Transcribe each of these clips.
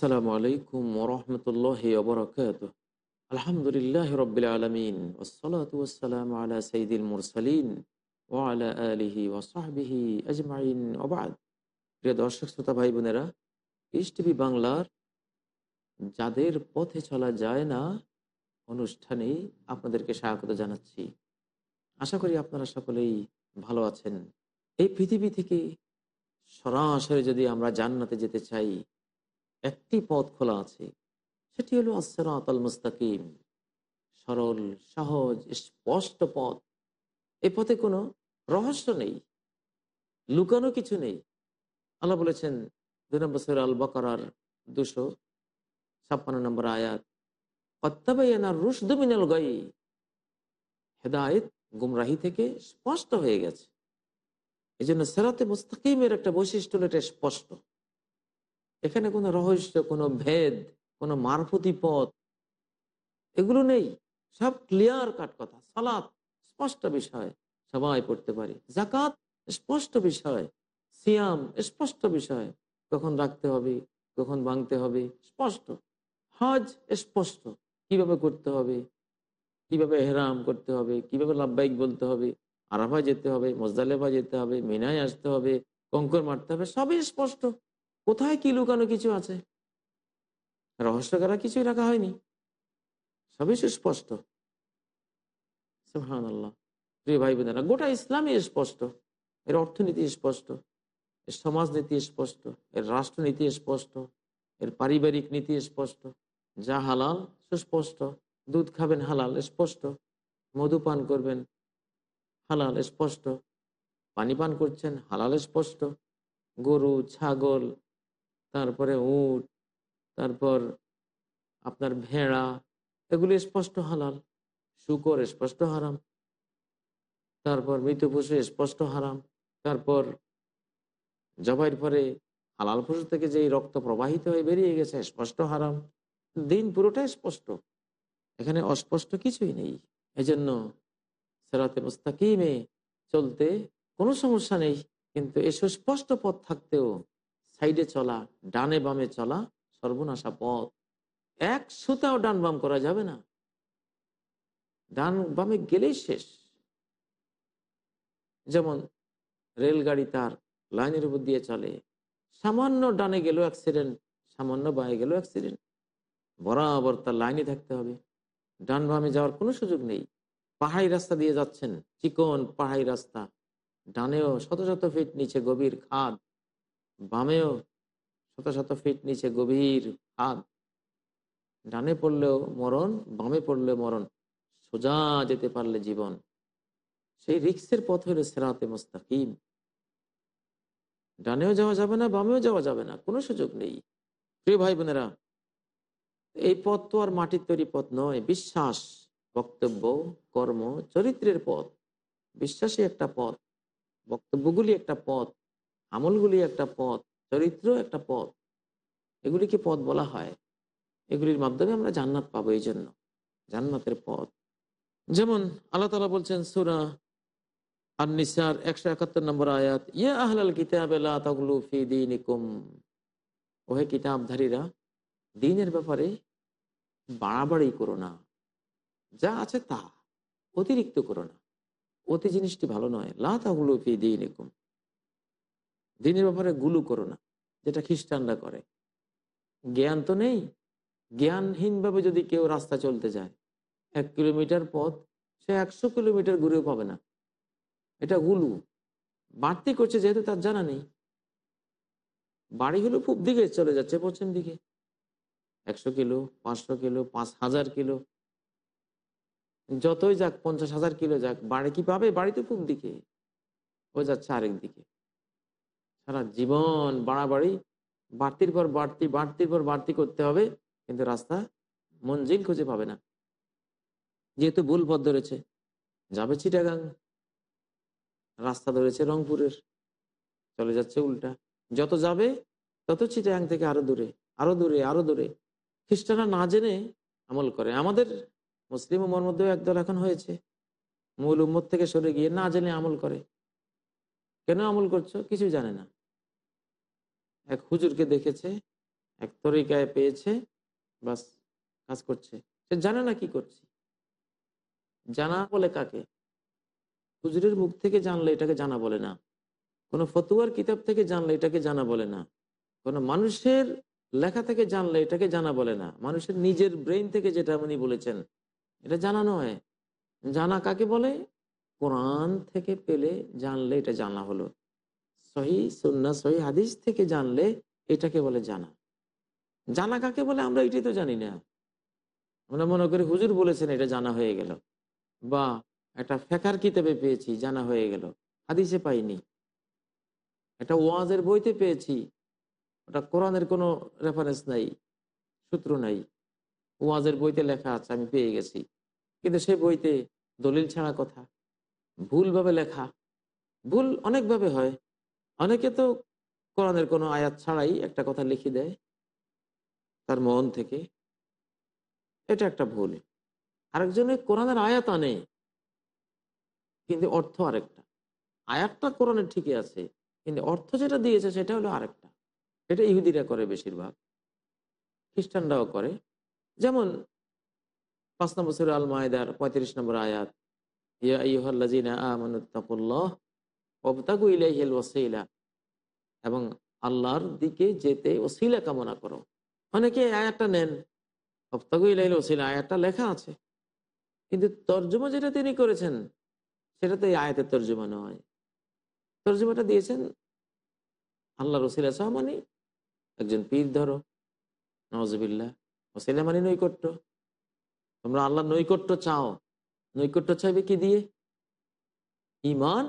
আসসালামু আলাইকুম ওরহমতুল্লাহ ওবরাকাত আলহামদুলিল্লাহ রবিল আলমিন। ওসলাত ওসালাম আলা সঈদুল মুরসালিন ওয়ালা আলিহি ওসাহবিহি আজমাইন। ওবাদ প্রিয় দর্শক, শ্রোতা, ভাই, বোনেরা ইস টিভি বাংলার যাদের পথে চলা যায় না, অনুষ্ঠানে আপনাদেরকে স্বাগত জানাচ্ছি। আশা করি আপনারা সকলেই ভালো আছেন। এই পৃথিবী থেকে সরাসরি যদি আমরা জান্নাতে যেতে চাই একটি পথ খোলা আছে, সেটি হলো আসরাত আল মুস্তাকিম। সরল, সহজ, স্পষ্ট পথ। এ পথে কোনো রহস্য নেই, লুকানো কিছু নেই। আল্লাহ বলেছেন, দুই নম্বর সৈর আল বকরার দুশো ছাপ্পান্ন নম্বর আয়াত অত্যাবাইয়ানার রুশদমিনাল গাই হেদায়ত গুমরাহি থেকে স্পষ্ট হয়ে গেছে। এই জন্য সেরাতে মুস্তাকিমের একটা বৈশিষ্ট্য এটা স্পষ্ট। এখানে কোনো রহস্য, কোনো ভেদ, কোনো মারফতি পথ, এগুলো নেই। সব ক্লিয়ার কাট কথা। সালাত স্পষ্ট বিষয়। সবাই পড়তে পারি। জাকাত স্পষ্ট বিষয়। সিয়াম স্পষ্ট বিষয়। কখন রাখতে হবে, কখন ভাঙতে হবে, স্পষ্ট। হজ স্পষ্ট। কীভাবে করতে হবে, কীভাবে হেরাম করতে হবে, কীভাবে লাভবাহিক বলতে হবে আরাফা যেতে হবে মজদালেফা যেতে হবে, মিনায় আসতে হবে, কঙ্কর মারতে হবে, সবই স্পষ্ট। কোথায় কি লুকানো কিছু আছে? রহস্য করা কিছুই রাখা হয়নি। সবই সুস্পষ্ট। ভাই বোনেরা গোটা ইসলামই স্পষ্ট। এর অর্থনীতি স্পষ্ট। এর সমাজনীতি স্পষ্ট। এর রাষ্ট্রনীতি স্পষ্ট। এর পারিবারিক নীতি স্পষ্ট। যা হালাল, সুস্পষ্ট। দুধ খাবেন হালাল, স্পষ্ট। মধু পান করবেন হালাল, স্পষ্ট। পানি পান করছেন হালাল, স্পষ্ট। গরু, ছাগল তারপরে উট, তারপর আপনার ভেড়া, এগুলি স্পষ্ট হালাল। শুকর স্পষ্ট হারাম। তারপর মৃত পশু স্পষ্ট হারাম। তারপর জবাইয়ের পরে হালাল পশু থেকে যেই রক্ত প্রবাহিত হয়ে বেরিয়ে গেছে, স্পষ্ট হারাম। দিন পুরোটাই স্পষ্ট। এখানে অস্পষ্ট কিছুই নেই। এজন্য সেরাতে মুস্তাকিমে চলতে কোনো সমস্যা নেই। কিন্তু এই সুস্পষ্ট পথ থাকতেও সাইডে চলা, ডানে বামে চলা সর্বনাশা পথ। এক সুতাও ডান বাম করা যাবে না। ডান বামে গেলেই শেষ। যেমন রেলগাড়ি তার লাইনের উপর দিয়ে চলে। সামান্য ডানে গেলেও অ্যাক্সিডেন্ট সামান্য বায়ে গেলেও অ্যাক্সিডেন্ট বরাবর তার লাইনে থাকতে হবে। ডান বামে যাওয়ার কোনো সুযোগ নেই। পাহাড়ি রাস্তা দিয়ে যাচ্ছেন। চিকন পাহাড়ি রাস্তা। ডানেও শত শত ফিট নিচে গভীর খাদ। বামেও শত শত ফিট নিচে গভীর খাদ ডানে পড়লেও মরণ, বামে পড়লে মরণ, সোজা যেতে পারলে জীবন। সেই রিক্সের পথ হলো সেরাতে মোস্তাকিম। ডানেও যাওয়া যাবে না, বামেও যাওয়া যাবে না, কোনো সুযোগ নেই। প্রিয় ভাই বোনেরা এই পথ তো আর মাটির তৈরি পথ নয়, বিশ্বাস, বক্তব্য, কর্ম, চরিত্রের পথ। বিশ্বাসী একটা পথ, বক্তব্যগুলি একটা পথ। আমলগুলি একটা পথ, চরিত্র একটা পথ। এগুলিকে পথ বলা হয়। এগুলির মাধ্যমে আমরা জান্নাত পাবো এই জন্য জান্নাতের পথ। যেমন আল্লাহ তালা বলছেন সুরা আর নিসার একশো একাত্তর নম্বর আয়াত, ইয়া আহলাল কিতাব ফি দিনিকুম। ওহে কিতাবধারীরা, দিনের ব্যাপারে বাড়াবাড়ি করো না। যা আছে তা অতিরিক্ত করো না। অতি জিনিসটি ভালো নয়। লাগুলো ফি দিনিকুম। দিনের ব্যাপারে গুলু করো না, যেটা খ্রিস্টানরা করে। জ্ঞান তো নেই। জ্ঞানহীনভাবে যদি কেউ রাস্তা চলতে যায়, এক কিলোমিটার পথ সে একশো কিলোমিটার ঘুরেও পাবে না। এটা গুলু। বাড়তি করছে যেহেতু তার জানা নেই। বাড়ি হলো পূব দিকে চলে যাচ্ছে পশ্চিম দিকে। একশো কিলো, পাঁচশো কিলো, পাঁচ হাজার কিলো। যতই যাক, পঞ্চাশ হাজার কিলো যাক, বাড়ি কি পাবে? বাড়ি তো পূব দিকে। ও যাচ্ছে আরেক দিকে। সারা জীবন বাড়াবাড়ি, বাড়তির পর বাড়তি, বাড়তির পর বাড়তি করতে হবে, কিন্তু রাস্তা মঞ্জিল খুঁজে পাবে না। যেহেতু ভুল পথ ধরেছে, যাবে চিটাগাং। রাস্তা ধরেছে রংপুরের। চলে যাচ্ছে উল্টা। যত যাবে, তত চিটাগাং থেকে আরও দূরে আরও দূরে আরও দূরে। খ্রিস্টানরা না জেনে আমল করে। আমাদের মুসলিম উমর মধ্যেও একদল এখন হয়েছে। মূল উম্মত থেকে সরে গিয়ে না জেনে আমল করে। কেন আমল করছ? কিছু জানে না। এক হুজুরকে দেখেছে, এক তরিকায় পেয়েছে, বাস কাজ করছে। সে জানে না কি করছে। জানা বলে কাকে? হুজুরের মুখ থেকে জানলে এটাকে জানা বলে না। কোনো ফতুয়ার কিতাব থেকে জানলে এটাকে জানা বলে না। কোনো মানুষের লেখা থেকে জানলে এটাকে জানা বলে না। মানুষের নিজের ব্রেইন থেকে যেটা উনি বলেছেন, এটা জানা নয়। জানা কাকে বলে? কোরআন থেকে পেলে জানলে এটা জানা হলো। সহি সুন্না সহি হাদিস থেকে জানলে এটাকে বলে জানা। জানা কাকে বলে? আমরা এটাই তো জানি না। আমরা মনে করি হুজুর বলেছেন এটা জানা হয়ে গেল। বা একটা ফেকার কিতাবে পেয়েছি, জানা হয়ে গেল। হাদিসে পাইনি। একটা ওয়াজের বইতে পেয়েছি। ওটা কোরআনের কোনো রেফারেন্স নাই, সূত্র নাই। ওয়াজের বইতে লেখা আছে, আমি পেয়ে গেছি। কিন্তু সে বইতে দলিল ছাড়া কথা, ভুলভাবে লেখা। ভুল অনেকভাবে হয়। অনেকে তো কোরআনের কোনো আয়াত ছাড়াই একটা কথা লিখে দেয় তার মন থেকে। এটা একটা ভুল। আরেকজনে কোরআনের আয়াত আনে, কিন্তু অর্থ আরেকটা। আয়াতটা কোরআনের ঠিকই আছে, কিন্তু অর্থ যেটা দিয়েছে সেটা হলো আরেকটা। এটা ইহুদিরা করে বেশিরভাগ, খ্রিস্টানরাও করে। যেমন পাঁচ নম্বর সুর আল মায়দার পঁয়ত্রিশ নম্বর আয়াত, ইয়া ইহল্লাজিনা আমানুত্তাকুল্লাহ অবতাগু ইলাইহিল ওয়াসিলা। এবং আল্লাহর দিকে যেতে ওসিলা কামনা করো। অনেকে আয়াতটা নেন। অবতাগু ইলাইহিল ওসিলা আয়াতটা লেখা আছে। কিন্তু তর্জমা যেটা তিনি করেছেন, সেটা তো এই আয়াতের তর্জমা নয়। তর্জমাটা দিয়েছেন আল্লাহ রসিলা সাহ মানে একজন পীর ধরো। নওয়াজবিল্লা ওসিলা মানে নৈকট্য। তোমরা আল্লাহ নৈকট্য চাও। নৈকট্য চাইবে কি দিয়ে? ইমান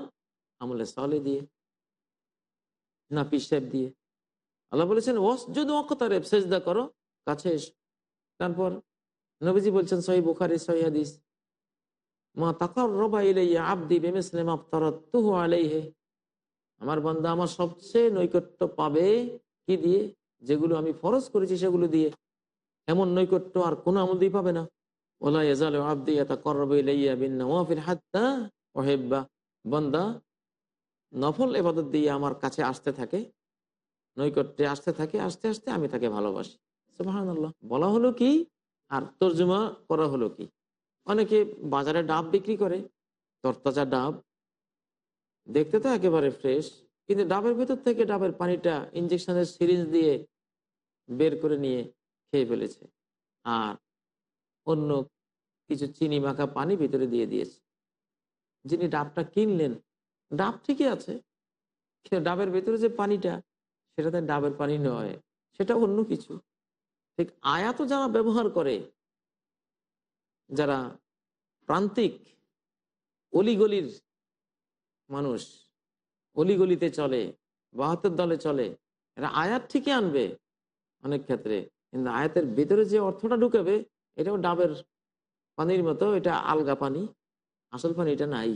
আমলে সালে দিয়ে না পিসাব দিয়ে। আল্লাহ বলেছেন ওস যদি অকতারে সেজদা করো, কাছে এসো। তারপর নবীজি বলছেন সহি বুখারি সহি হাদিস, মা তাকার রবা ইলাইয়া আবদি বেমিসলিম আফতারাত তুহু আলাইহে। আমার বান্দা আমার সবচেয়ে নৈকট্য পাবে কি দিয়ে? যেগুলো আমি ফরজ করেছি সেগুলো দিয়ে। এমন নৈকট্য আর কোনো আমল দিয়ে পাবে না। ওলা ইয়াজাল আবদি ইয়াতাকাররাবু ইলাইয়া বিন নওয়াফিল হাত্তা ওহিব্বা বান্দা নফল এবাদত দিয়ে আমার কাছে আসতে থাকে, নৈকট্যে আসতে থাকে, আসতে আসতে আমি তাকে ভালোবাসি। সুবহানাল্লাহ। বলা হলো কি আর তর্জমা করা হলো কি? অনেকে বাজারে ডাব বিক্রি করে, তরতাজা ডাব, দেখতে তো একেবারে ফ্রেশ কিন্তু ডাবের ভেতর থেকে ডাবের পানিটা ইঞ্জেকশনের সিরিঞ্জ দিয়ে বের করে নিয়ে খেয়ে ফেলেছে। আর অন্য কিছু চিনি মাখা পানি ভিতরে দিয়ে দিয়েছে। যিনি ডাবটা কিনলেন ডাব ঠিকই আছে। কিন্তু ডাবের ভেতরে যে পানিটা, সেটা সেটাতে ডাবের পানি নয়, সেটা অন্য কিছু। ঠিক আয়াত যারা ব্যবহার করে, যারা প্রান্তিক অলিগলির মানুষ, অলিগলিতে চলে, বাহাত্তর দলে চলে, এরা আয়াত ঠিকই আনবে অনেক ক্ষেত্রে। কিন্তু আয়াতের ভিতরে যে অর্থটা ঢুকাবে, এটাও ডাবের পানির মতো, এটা আলগা পানি, আসল পানি এটা নাই।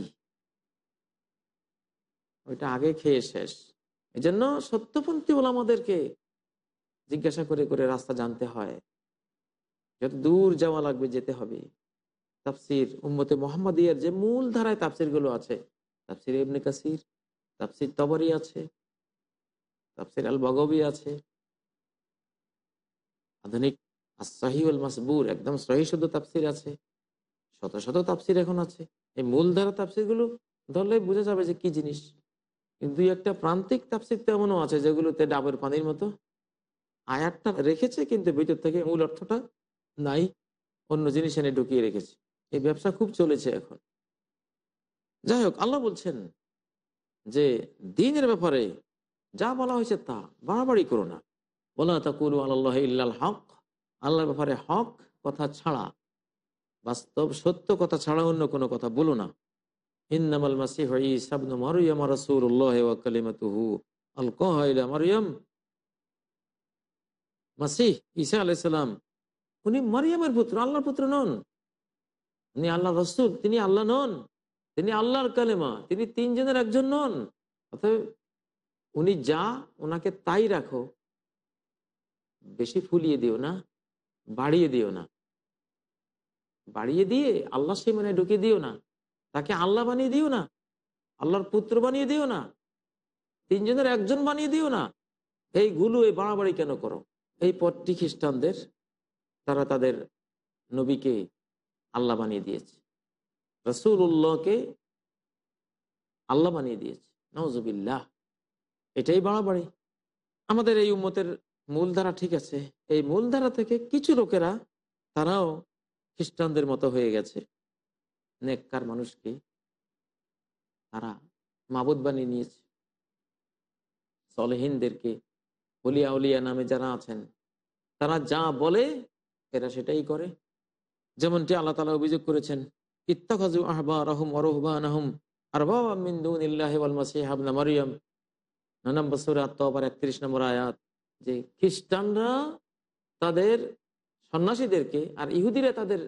ওইটা আগে খেয়ে শেষ। এই জন্য সত্যপন্থী ওলামাদেরকে জিজ্ঞাসা করে করে রাস্তা জানতে হয়। যত দূর যাওয়া লাগবে যেতে হবে। তাফসির উম্মতে মোহাম্মদিয়ার যে মূল ধারায় তাফসিরগুলো আছে, তাফসির ইবনে কাসির, তাফসির তবরি আছে, তাফসির আল বগবি আছে। আধুনিক সাহিউল মাসবুর একদম সহি শুদ্ধ তাফসির আছে। শত শত তাফসির এখন আছে। এই মূল ধারা তাফসিরগুলো ধরলে বোঝা যাবে যে কি জিনিস। কিন্তু দুই একটা প্রান্তিক তাফসির তো এমনও আছে যেগুলোতে ডাবের পানির মতো আয়াতটা রেখেছে, কিন্তু ভিতর থেকে মূল অর্থটা নাই, অন্য জিনিস এনে ঢুকিয়ে রেখেছে। এই ব্যবসা খুব চলেছে এখন। যাই হোক, আল্লাহ বলছেন যে, দিনের ব্যাপারে যা বলা হয়েছে তা বাড়াবাড়ি করো না। বলা তা কুরু আল্লাহ ইল্লাল হক। আল্লাহর ব্যাপারে হক কথা ছাড়া, বাস্তব সত্য কথা ছাড়া অন্য কোনো কথা বলো না। ইন্নামাল মাসিহ ঈসা ইবনু মারইয়াম রাসূলুল্লাহ ওয়া কালিমাতুহু। ইলা মাসিহ ঈসা আলাইহিস সালাম, উনি পুত্র, আল্লাহর পুত্র নন। উনি রসুল, তিনি আল্লাহ নন। তিনি আল্লাহর কালেমা, তিনি তিনজনের একজন নন। অতএব উনি যা ওনাকে তাই রাখো, বেশি ফুলিয়ে দিও না, বাড়িয়ে দিও না। বাড়িয়ে দিয়ে আল্লাহ সে মানে ঢুকিয়ে দিও না। তাকে আল্লাহ বানিয়ে দিও না, আল্লাহর পুত্র বানিয়ে দিও না, তিনজনের একজন বানিয়ে দিও না। এইগুলো এই বাড়াবাড়ি কেন করো? এই পথটি খ্রিস্টানদের, তারা তাদের নবীকে আল্লাহ বানিয়ে দিয়েছে। রসুল উল্লাহকে আল্লাহ বানিয়ে দিয়েছে। নজবিল্লাহ এটাই বাড়াবাড়ি। আমাদের এই উম্মতের মূলধারা ঠিক আছে। এই মূলধারা থেকে কিছু লোকেরা, তারাও খ্রিস্টানদের মতো হয়ে গেছে। নেককার মানুষকে তারা মাবুদ বানিয়ে নিয়েছে। সলেহিনদেরকে হলিয়া উলিয়া নামে যারা আছেন, তারা যা বলে এরা সেটাই করে। যেমনটি আল্লাহ তালা অভিযোগ করেছেন ইত্তাখাজু আহবা রহম অরহবান আহম আত-তাওবার 31 নম্বর আয়াত, যে খ্রিস্টানরা তাদের সন্ন্যাসীদেরকে আর ইহুদিরা তাদের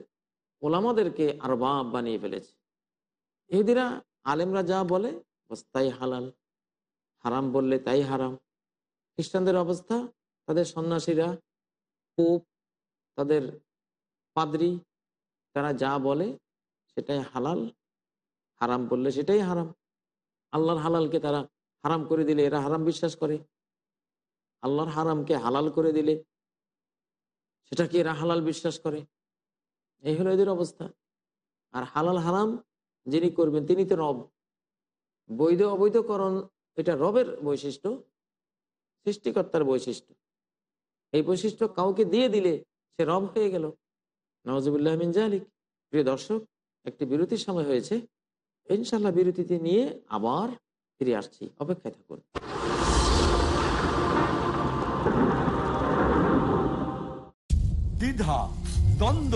ওলামাদেরকে আরবাব বানিয়ে ফেলেছে। এদিরা আলেমরা যা বলে তাই হালাল। হারাম বললে তাই হারাম। খ্রিস্টানদের অবস্থা, তাদের সন্ন্যাসীরা পোপ তাদের পাদ্রি, তারা যা বলে সেটাই হালাল, হারাম বললে সেটাই হারাম। আল্লাহর হালালকে তারা হারাম করে দিলে, এরা হারাম বিশ্বাস করে। আল্লাহর হারামকে হালাল করে দিলে, সেটাকে এরা হালাল বিশ্বাস করে। এই হলো এদের অবস্থা। আর হালাল হারাম যিনি করবেন, তিনি তো রব। বৈধ অবৈধকরণ এটা রবের বৈশিষ্ট্য, সৃষ্টিকর্তার বৈশিষ্ট্য। এই বৈশিষ্ট্য কাউকে দিয়ে দিলে সে রব হয়ে গেল। নওয়াজুবুল্লাহ মিন প্রিয় দর্শক, একটি বিরতির সময় হয়েছে। ইনশাল্লাহ বিরতিতে নিয়ে আবার ফিরে আসছি। অপেক্ষায় থাকুন। দ্বিধা, দ্বন্দ্ব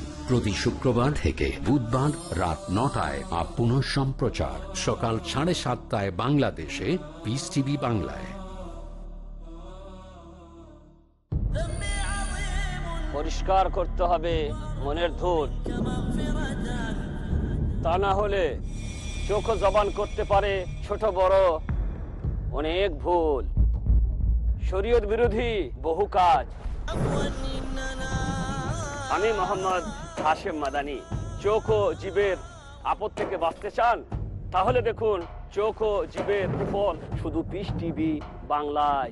প্রতি শুক্রবার থেকে বুধবার রাত নটায় আর পুনঃ সম্প্রচার। সকাল সাড়ে সাতটায় বাংলাদেশে পিস টিভি বাংলায়। পরিষ্কার করতে হবে মনের ধূল। তা না হলে চোখ জবান করতে পারে ছোট বড় অনেক ভুল। শরীয়ত বিরোধী বহু কাজ। আমি মোহাম্মদ হাশেম মাদানি চোখ ও জীবের আপদ থেকে বাঁচতে চান তাহলে দেখুন চোখ ও জীবের উপর শুধু পিস টিভি বাংলায়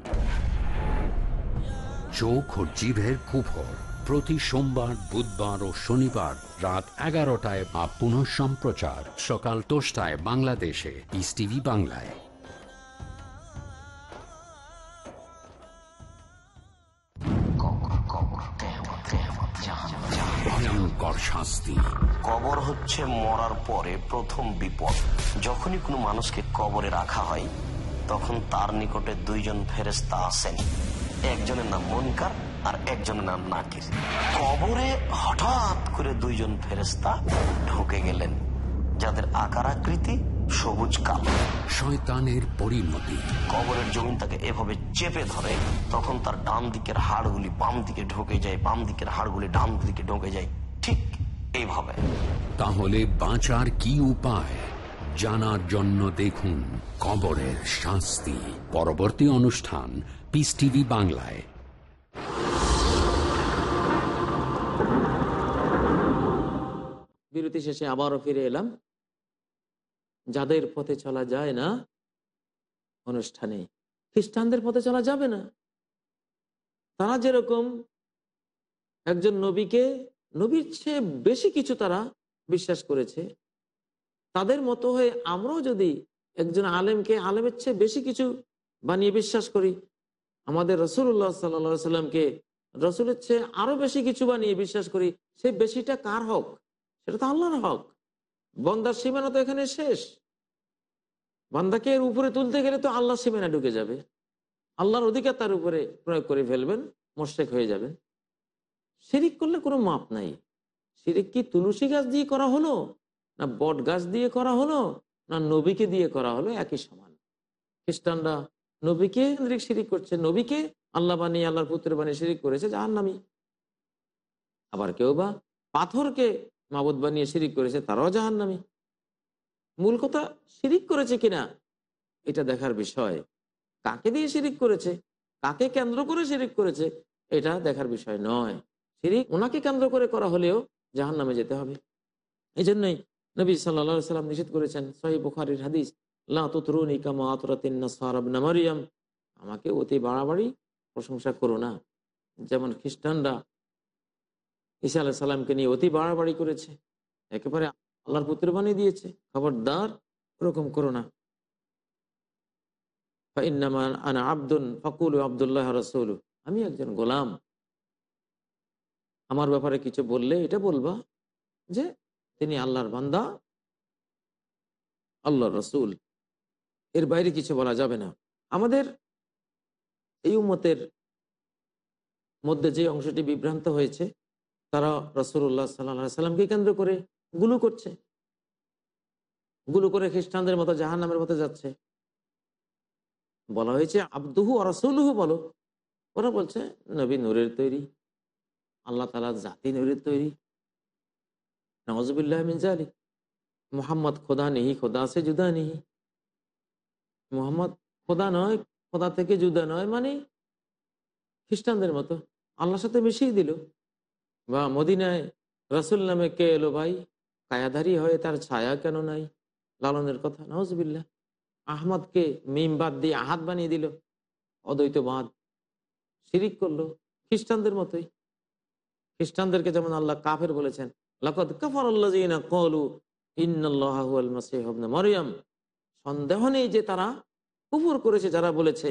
চোখ ও জিভের কুফর প্রতি সোমবার বুধবার ও শনিবার রাত এগারোটায় বা পুনঃ সম্প্রচার সকাল দশটায় বাংলাদেশে পিস টিভি বাংলায় ভয়ঙ্কর শাস্তি। কবর হচ্ছে মরার পরে প্রথম বিপদ। যখনই কোনো মানুষকে কবরে রাখা হয়, তখন তার নিকটে দুইজন ফেরেস্তা আসেন। একজনের নাম মনকার আর একজনের নাম নাকির। কবরে হঠাৎ করে দুইজন ফেরেস্তা ঢুকে গেলেন, যাদের আকার আকৃতি সবুজ কালো। শয়তানের পরিণতি। কবরের জমিন তাকে এভাবে চেপে ধরে তখন তার ডান দিকের হাড়গুলি বাম দিকে ঢুকে যায় বাম দিকের হাড়গুলি ডান দিকে ঢুকে যায়। ঠিক এইভাবে। তাহলে বাঁচার কি উপায়? জানার জন্য দেখুন কবরের শাস্তি। পরবর্তী অনুষ্ঠান পিস টিভি বাংলায়। বিরতি শেষে আবারও ফিরে এলাম। যাদের পথে চলা যায় না অনুষ্ঠানে, খ্রিস্টানদের পথে চলা যাবে না। তারা যেরকম একজন নবীকে, নবীর চেয়ে বেশি কিছু তারা বিশ্বাস করেছে, তাদের মতো হয়ে আমরাও যদি একজন আলেমকে আলেমের চেয়ে বেশি কিছু বানিয়ে বিশ্বাস করি, আমাদের রসুল্লাহ সাল্লা সাল্লামকে রসুলের চেয়ে আরও বেশি কিছু বানিয়ে বিশ্বাস করি, সে বেশিটা কার হক? সেটা তো আল্লাহর হক। বন্দার সীমানা তো এখানে শেষ। বান্দাকে এর উপরে তুলতে গেলে তো আল্লাহ সীমানা ঢুকে যাবে। আল্লাহর অধিকার তার উপরে প্রয়োগ করে ফেলবেন, মোশেক হয়ে যাবেন। শিরিক করলে কোনো মাপ নাই। শিরিক কি তুলসী গাছ দিয়ে করা হলো, না বট গাছ দিয়ে করা হলো, না নবীকে দিয়ে করা হলো, একই সমান। খ্রিস্টানরা নবীকে শিরিক করছে, নবীকে আল্লাহ বানিয়ে আল্লাহর পুত্র বানিয়ে শিরিক করেছে যার নামি আবার কেউ বা পাথরকে মাবুদ বানিয়ে শিরিক করেছে, তারাও জাহান নামি মূল কথা শিরিক করেছে কিনা, এটা দেখার বিষয়। কাকে দিয়ে শিরিক করেছে? কাকে কেন্দ্র করে শিরিক করেছে? এটা দেখার বিষয় নয়। শিরিক ওনাকে কেন্দ্র করে করা হলেও জাহান নামে যেতে হবে। এই জন্যই নবী সাল্লা সাল্লাম নিষেধ করেছেন, সহি বুখারির হাদিস মারিয়াম। আমাকে অতি বাড়াবাড়ি প্রশংসা করো না। যেমন খ্রিস্টানরা ঈসা আল্লাহ সাল্লামকে নিয়ে অতি বাড়াবাড়ি করেছে। একেবারে আল্লাহর পুত্র বানিয়ে দিয়েছে, খবরদার ওরকম করো না। আমি একজন গোলাম। আমার ব্যাপারে কিছু বললে এটা বলবা যে তিনি আল্লাহর বান্দা, আল্লাহর রসুল। এর বাইরে কিছু বলা যাবে না। আমাদের এই উমতের মধ্যে যে অংশটি বিভ্রান্ত হয়েছে, তারা রসুল্লাহ সাল্লা সাল্লামকে কেন্দ্র করে গুলু করছে। গুলু করে খ্রিস্টানদের মতো জাহান নামের মতো যাচ্ছে। বলা হয়েছে, আব্দুহু রসুলহু বলো। ওরা বলছে, নবী নূরের তৈরি, আল্লাহ তালা জাতি নূরের তৈরি। নওয়াজবিল্লাহ মিনজালি মোহাম্মদ খোদা নেহি, খোদা সে জুদা নেহি। মোহাম্মদ খোদা নয়, খোদা থেকে জুদা নয় মানে খ্রিস্টানদের মতো। আল্লাহর সাথে মিশিয়ে দিল। বা মদিনায় রসুল নামে কে এলো ভাই? কায়াধারী হয়ে তার ছায়া কেন নাই? লালনের কথা নজবিল্লা আহমদকে মিম বাদ দিয়ে আহাত বানিয়ে দিল অদ্বৈত বাদ শিরিক করল, খ্রিস্টানদের মতোই। খ্রিস্টানদেরকে যেমন আল্লাহ কাফের বলেছেন, লাকদ কাফার কলু মরিয়াম। সন্দেহ নেই যে তারা কুফুর করেছে, যারা বলেছে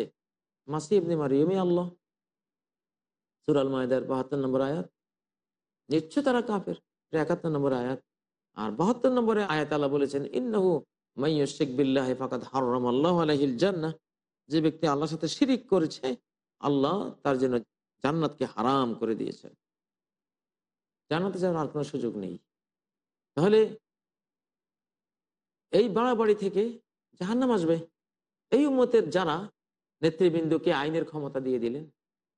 মাসি ইবনে মারিয়মই আল্লাহ। সুরাল মায়দার বাহাত্তর নম্বর আয়াত। নিশ্চয় তারা কাফের, একাত্তর নম্বর আয়াত। আর বাহাত্তর নম্বরে আয়াত আল্লাহ বলেছেন, ইন্নাহু মাইয়শেক বিল্লাহ ফাকাদ হারাম আল্লাহ আলহিল জান্নাহ যে ব্যক্তি আল্লাহর সাথে শিরিক করেছে, আল্লাহ তার জন্য জান্নাতকে হারাম করে দিয়েছেন জান্নাতে যাওয়ার আর কোনো সুযোগ নেই। তাহলে এই বাড়াবাড়ি থেকে জাহান্নাম আসবে। এই উম্মতের যারা নেতৃবৃন্দকে আইনের ক্ষমতা দিয়ে দিলেন,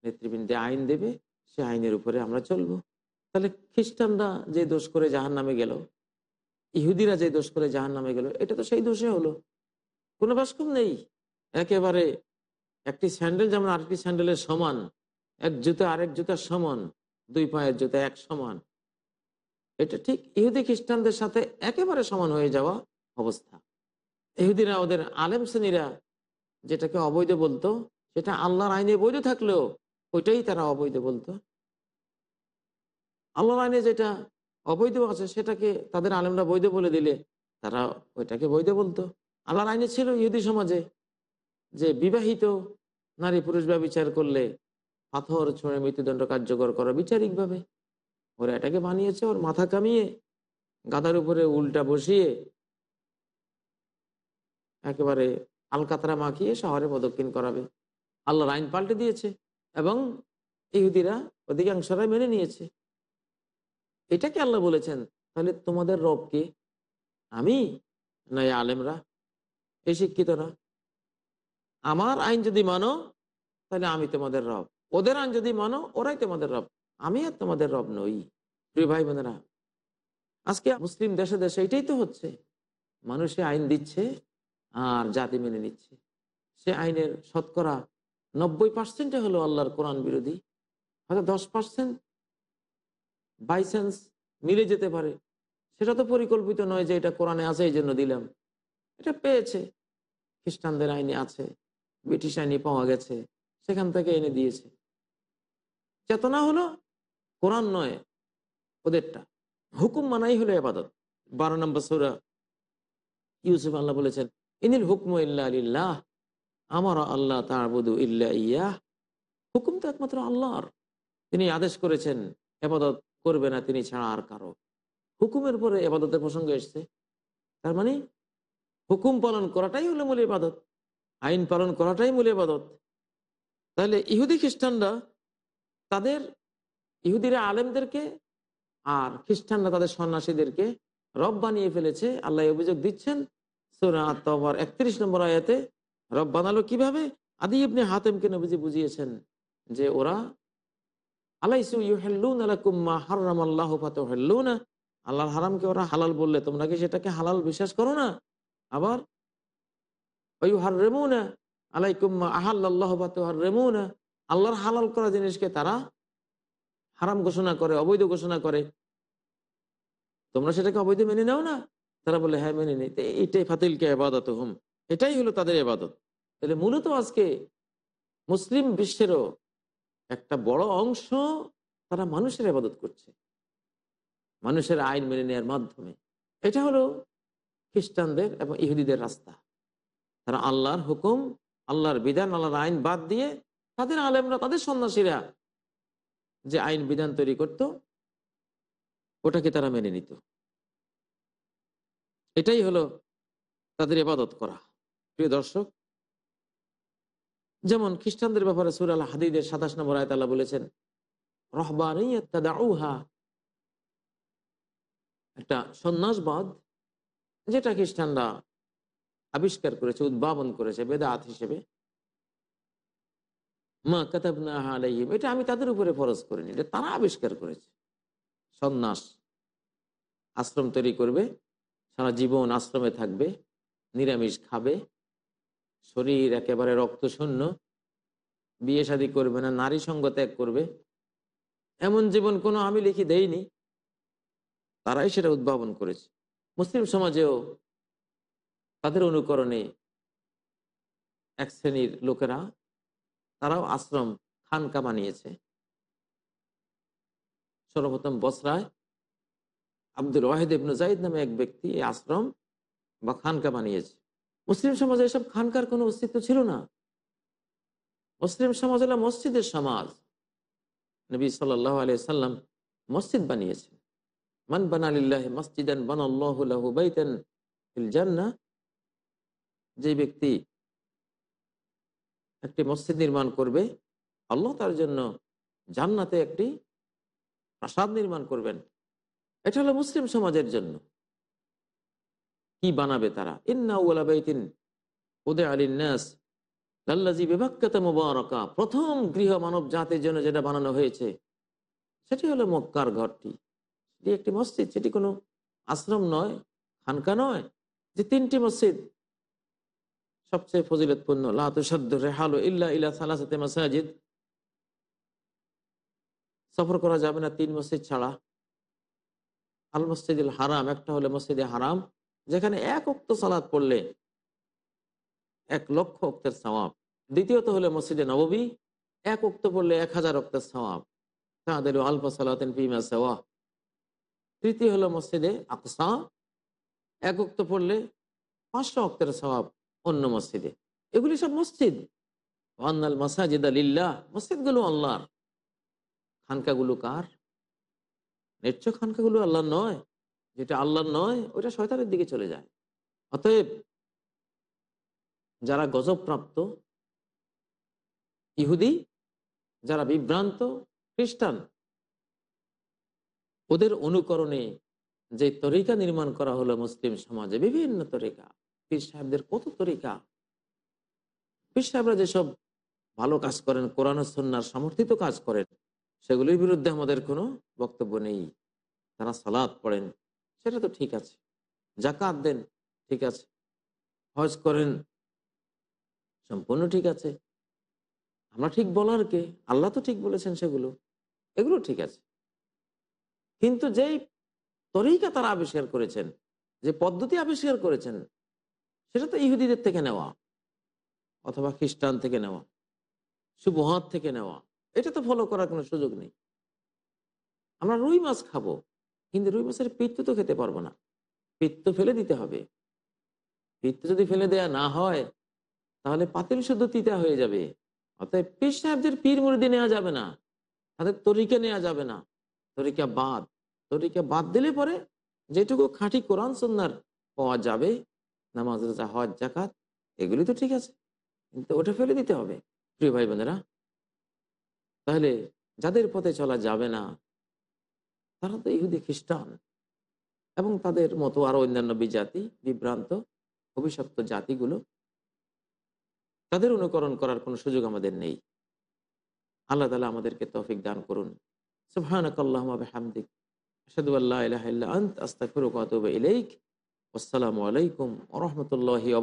নেতৃবৃন্দে আইন দেবে, সে আইনের উপরে আমরা চলবো। তাহলে খ্রিস্টানরা যে দোষ করে জাহান নামে গেল ইহুদিরা যে দোষ করে জাহান নামে গেল, এটা তো সেই দোষে হলো। কোনো বাস্কম নেই। একেবারে একটি স্যান্ডেল, যেমন আরেকটি স্যান্ডেলের সমান, এক জুতা আরেক জুতার সমান, দুই পায়ের জুতা এক সমান। এটা ঠিক ইহুদি খ্রিস্টানদের সাথে একেবারে সমান হয়ে যাওয়া অবস্থা। ইহুদিরা ওদের আলেম শ্রেণীরা যেটাকে অবৈধ বলতো, সেটা আল্লাহর আইনে বৈধ থাকলেও ওইটাই তারা অবৈধ বলতো। আল্লাহর আইনে যেটা অবৈধ আছে সেটাকে তাদের আলেমরা বৈধ বলে দিলে তারা ওইটাকে বৈধ বলতো। আল্লাহর আইনে ছিল ইহুদি সমাজে যে বিবাহিত নারী পুরুষ বা বিচার করলে পাথর, ছুঁড়ে, মৃত্যুদণ্ড কার্যকর করা বিচারিকভাবে। ওরা এটাকে বানিয়েছে, ওর মাথা কামিয়ে গাদার উপরে উল্টা বসিয়ে একেবারে আলকাতরা মাখিয়ে শহরে প্রদক্ষিণ করাবে। আল্লাহর আইন পাল্টে দিয়েছে এবং ইহুদিরা অধিকাংশরাই মেনে নিয়েছে। এটাকে আল্লাহ বলেছেন, তাহলে তোমাদের রব কে? আমি? না আলেমরা? এই শিক্ষিতরা? আমার আইন যদি মানো, তাহলে আমি তোমাদের রব। ওদের আইন যদি মানো, ওরাই তোমাদের রব। আমি আর তোমাদের রব নই। প্রিয় ভাই বোনেরা, আজকে মুসলিম দেশে দেশে এটাই তো হচ্ছে। মানুষে আইন দিচ্ছে আর জাতি মেনে নিচ্ছে। সে আইনের শতকরা নব্বই পার্সেন্টে হলো আল্লাহর কোরআন বিরোধী, হয়তো দশ পার্সেন্ট বাই চান্স মিলে যেতে পারে। সেটা তো পরিকল্পিত নয় যে এটা কোরআনে আছে, এই জন্য দিলাম। এটা পেয়েছে। খ্রিস্টানদের আইনে আছে, ব্রিটিশ আইনে পাওয়া গেছে, সেখান থেকে এনে দিয়েছে। চেতনা হলো কোরআন নয়, ওদেরটা। হুকুম মানাই হলো এবাদত। বারো নম্বর সৌরা ইউসুফ আল্লাহ বলেছেন, ইনিল হুকম ইল্লা আলিল্লাহ আমার আল্লাহ তাবুদু ইল্লা ইয়াহ। হুকুম তো একমাত্র আল্লাহর। তিনি আদেশ করেছেন এবাদত করবে না তিনি ছাড়া আর কারও। হুকুমের পরে এবাদতের প্রসঙ্গ এসছে। তার মানে হুকুম পালন করাটাই হলো মূল ইবাদত আইন পালন করাটাই মূল ইবাদত তাহলে ইহুদি খ্রিস্টানরা, তাদের ইহুদিরা আলেমদেরকে আর খ্রিস্টানরা তাদের সন্ন্যাসীদেরকে রব বানিয়ে ফেলেছে। আল্লাহ অভিযোগ দিচ্ছেন। আত্মার একত্রিশ নম্বর আয়াতে রব বানালো কীভাবে? আদি আপনি হাতেমকে নবীজি বুঝিয়েছেন যে ওরা আল্লাহর হারামকে ওরা হালাল বললে, তোমরা কি সেটাকে হালাল বিশ্বাস করো না? আবার হার রেমুনা আলাইকুম্মা আহাল্লাহ ফাতহার রেমুনা আল্লাহর হালাল করা জিনিসকে তারা হারাম ঘোষণা করে, অবৈধ ঘোষণা করে। তোমরা সেটাকে অবৈধ মেনে নাও না? তারা বলে হ্যাঁ মেনে নেই। এটাই ফাতিলকে এবাদত হুম এটাই হলো তাদের এবাদত তাহলে মূলত আজকে মুসলিম বিশ্বেরও একটা বড় অংশ তারা মানুষের আবাদত করছে। মানুষের আইন মেনে নেওয়ার মাধ্যমে। এটা হলো খ্রিস্টানদের এবং ইহুদিদের রাস্তা। তারা আল্লাহর হুকুম, আল্লাহর বিধান, আল্লাহর আইন বাদ দিয়ে তাদের আলেমরা, তাদের সন্ন্যাসীরা যে আইন বিধান তৈরি করত, ওটাকে তারা মেনে নিত। এটাই হলো তাদের ইবাদত করা। প্রিয় দর্শক যেমন খ্রিস্টানদের ব্যাপারে সুর আল হাদিদের সাতাশ নম্বর আয়ত আল্লাহ বলেছেন, রহবানিয়া একটা সন্ন্যাসবাদ যেটা খ্রিস্টানরা আবিষ্কার করেছে, উদ্ভাবন করেছে, বেদাত হিসেবে। মা কাতাবনা আলাইহিম, এটা আমি তাদের উপরে ফরজ করিনি, এটা তারা আবিষ্কার করেছে। সন্ন্যাস আশ্রম তৈরি করবে, সারা জীবন আশ্রমে থাকবে, নিরামিষ খাবে শরীর একেবারে রক্ত শূন্য বিয়ে শাদী করবে না, নারী সঙ্গ ত্যাগ করবে, এমন জীবন কোনো আমি লিখি দেইনি। তারাই সেটা উদ্ভাবন করেছে। মুসলিম সমাজেও তাদের অনুকরণে এক শ্রেণির লোকেরা, তারাও আশ্রম খানকা বানিয়েছে সর্বপ্রথম বসরায় আব্দুল ওয়াহিদ ইবনু জাহিদ নামে এক ব্যক্তি এই আশ্রম বা খানকা বানিয়েছে মুসলিম সমাজে এসব খানকার কোনো অস্তিত্ব ছিল না। মুসলিম সমাজ হলো মসজিদের সমাজ। নবী সাল্লাহ আলিয়া সাল্লাম মসজিদ বানিয়েছেন। মান বানালিল্লাহ মসজিদান বানাল্লাহু বাইতান ফিল যে ব্যক্তি একটি মসজিদ নির্মাণ করবে, আল্লাহ তার জন্য জান্নাতে একটি প্রাসাদ নির্মাণ করবেন। এটা হলো মুসলিম সমাজের জন্য। কি বানাবে তারা? ইন্না বাইতিন উদে আলিন্নাস লাল্লাজি বিভাক্কাত মুবারকা, প্রথম গৃহ মানব জাতির জন্য যেটা বানানো হয়েছে, সেটি হলো মক্কার ঘরটি। সেটি একটি মসজিদ সেটি কোনো আশ্রম নয়, খানকা নয় যে তিনটি মসজিদ। সবচেয়ে ফজিলতপূর্ণ লাতুসাদ্দ রেহালো ইল্লা ইল্লা সালাসাতে মাসাজিদ। সফর করা যাবে না তিন মসজিদ ছাড়া। আল মসজিদুল হারাম, একটা হলো মসজিদে হারাম যেখানে এক অক্ত সালাদ পড়লে এক লক্ষ অক্তের সওয়াব। দ্বিতীয়ত হলো মসজিদে নববী, এক অক্ত পড়লে এক হাজার অক্তের সওয়াব। তাদের আলফা সালাতেন ফিমা সেওয়া। তৃতীয় হলো মসজিদে আকসা, এক অক্ত পড়লে পাঁচশো অক্তের সওয়াব অন্য মসজিদে। এগুলি সব মসজিদ। আন্নাল মাসাজিদ আলিল্লাহ মসজিদগুলো আল্লাহর। খানকাগুলো কার? নিশ্চয় খানকাগুলো আল্লাহ নয়। যেটা আল্লাহ নয় ওটা শয়তানের দিকে চলে যায়। অতএব যারা গজবপ্রাপ্ত, ইহুদি, যারা বিভ্রান্ত, খ্রিস্টান, ওদের অনুকরণে যে তরিকা নির্মাণ করা হলো মুসলিম সমাজে, বিভিন্ন তরিকা, পীর সাহেবদের কত তরিকা? পীর সাহেবরা যেসব ভালো কাজ করেন, কোরআন সন্ন্যার সমর্থিত কাজ করেন, সেগুলির বিরুদ্ধে আমাদের কোনো বক্তব্য নেই। তারা সালাদ পড়েন সেটা তো ঠিক আছে। জাকাত দেন, ঠিক আছে। হজ করেন, সম্পূর্ণ ঠিক আছে। আমরা ঠিক বলার কে? আল্লাহ তো ঠিক বলেছেন সেগুলো। এগুলো ঠিক আছে। কিন্তু যেই তরিকা তারা আবিষ্কার করেছেন, যে পদ্ধতি আবিষ্কার করেছেন, সেটা তো ইহুদিদের থেকে নেওয়া, অথবা খ্রিস্টান থেকে নেওয়া শুভহাত থেকে নেওয়া। এটা তো ফলো করার কোনো সুযোগ নেই। আমরা রুই মাছ খাব। কিন্তু রুই মাছের পিত্ত তো খেতে পারব না। পিত্ত ফেলে দিতে হবে। পিত্ত যদি ফেলে দেয়া না হয়, তাহলে পাতিল শুদ্ধ তিতা হয়ে যাবে। অতএব পীর সাহেবদের পীর মুরিদি নেওয়া যাবে না। তাদের তরিকা নেওয়া যাবে না। তরিকা বাদ। তরিকা বাদ দিলে পরে যেটুকু খাঁটি কোরআন সন্ন্যার পাওয়া যাবে, নামাজ, রোজা, হজ জাকাত এগুলি তো ঠিক আছে। কিন্তু ওটা ফেলে দিতে হবে। প্রিয় ভাই বোনেরা, তাহলে যাদের পথে চলা যাবে না তারা তো ইহুদি খ্রিস্টান। এবং তাদের মতো আরও অন্যান্য বিজাতি, বিভ্রান্ত, অভিশপ্ত জাতিগুলো, তাদের অনুকরণ করার কোনো সুযোগ আমাদের নেই। আল্লাহ তালা আমাদেরকে তৌফিক দান করুন। ওয়া আসসালামু আলাইকুম রাহমাতুল্লাহি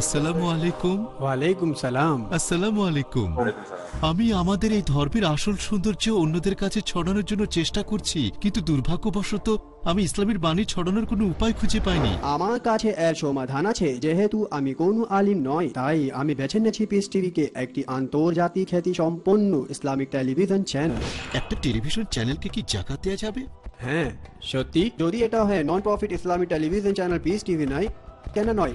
আসসালামু আলাইকুম। ওয়ালাইকুম সালাম। আসসালামু আলাইকুম। আমি আমাদের এই ধর্মের আসল সৌন্দর্য অন্যদের কাছে ছড়ানোর জন্য চেষ্টা করছি কিন্তু দুর্ভাগ্যবশত আমি ইসলামের বাণী ছড়ানোর কোনো উপায় খুঁজে পাইনি। আমার কাছে এর সমাধান আছে যেহেতু আমি কোনো আলিম নয় তাই আমি বেছে নিয়েছি পিস টিভিকে একটি আন্তর্জাতিক খ্যাতি সম্পন্ন ইসলামিক টেলিভিশন চ্যানেল। একটা টেলিভিশন চ্যানেলকে কি জাকাত দেওয়া যাবে? হ্যাঁ সত্যি? যদি এটা হয় non profit Islamic television channel peace TV নয় কেন নয়?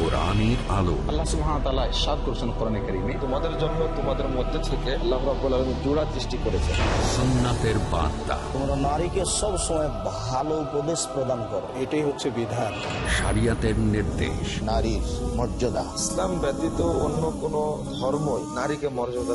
কোরআনের আলো। আল্লাহ সুবহানাহু ওয়া তাআলা কোরআনে কারীমে তোমাদের জন্য তোমাদের মধ্যে থেকে আল্লাহ রাব্বুল আলামিন জোড়া সৃষ্টি করেছেন। সুন্নাতের বার্তা। তোমরা নারীকে সব সময় ভালো উপদেশ প্রদান করো। এটাই হচ্ছে বিধান। শরিয়াতের নির্দেশ। নারীর মর্যাদা। ইসলাম ব্যতীত অন্য কোন ধর্মই নারীকে মর্যাদা